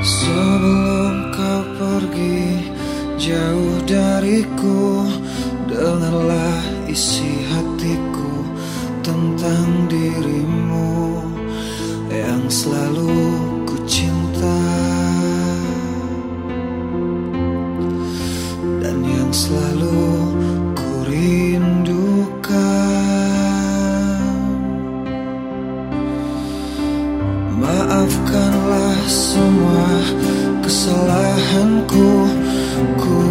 Sebelum kau pergi jauh dariku Dengarlah isi hatiku tentang dirimu Yang selalu ku cinta Dan yang selalu ku rindukan Maafkan semua kesalahanku. Ku